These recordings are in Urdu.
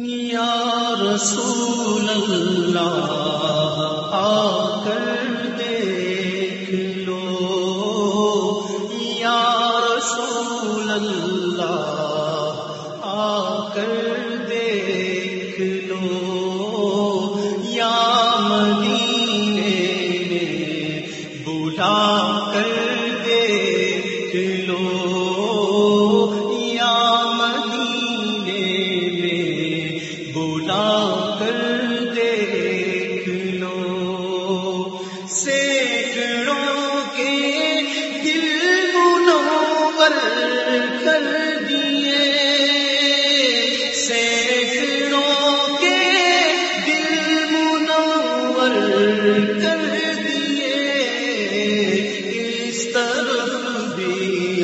یا رسول اللہ، آ کر دیکھ لو۔ یا رسول اللہ، آ کر دیکھ لو۔ یا مدینے میں بلا کر دیکھ لو۔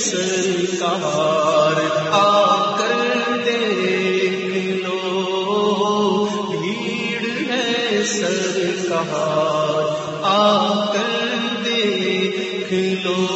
سرکار آ کر دیکھ لو بھیڑ ہے سرکار آ کر دیکھ لو۔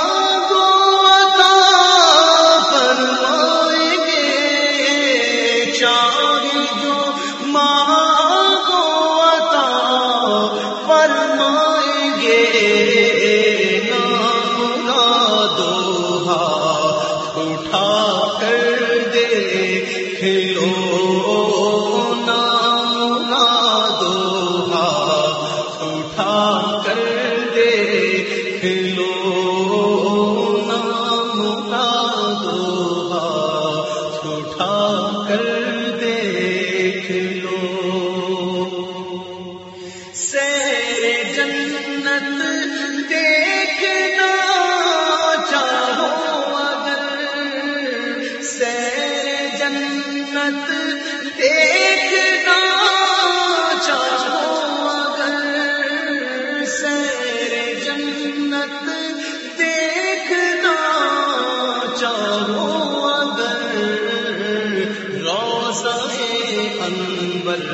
فرمائیں گے۔ دیکھنا چاہو اگر سیر جنت دیکھنا چاہو اگر سیر جنت دیکھنا چاہو اگر روزہ انور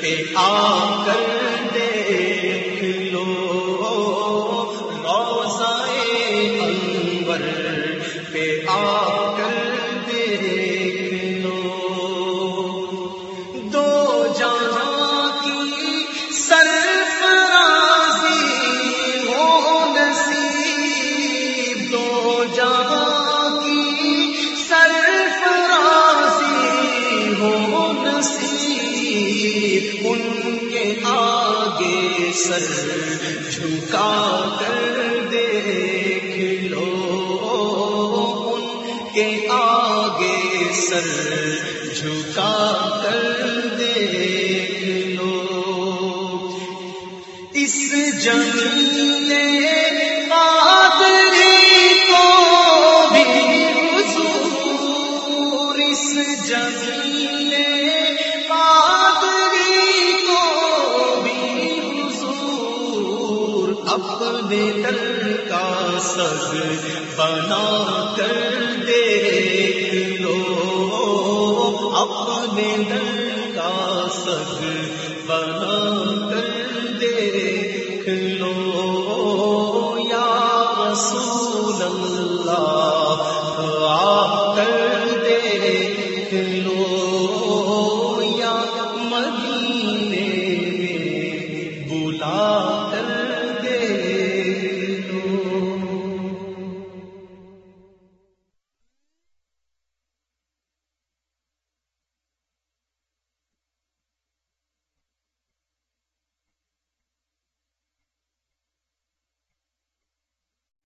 پہ آ کر کے آگے سر جھکا کر دیکھ لو۔ اس جمیل قادری کو بھی حضور، اس جمیل قادری کو بھی حضور، اپنے در کا سگ بنا کر میں در کا سب بنا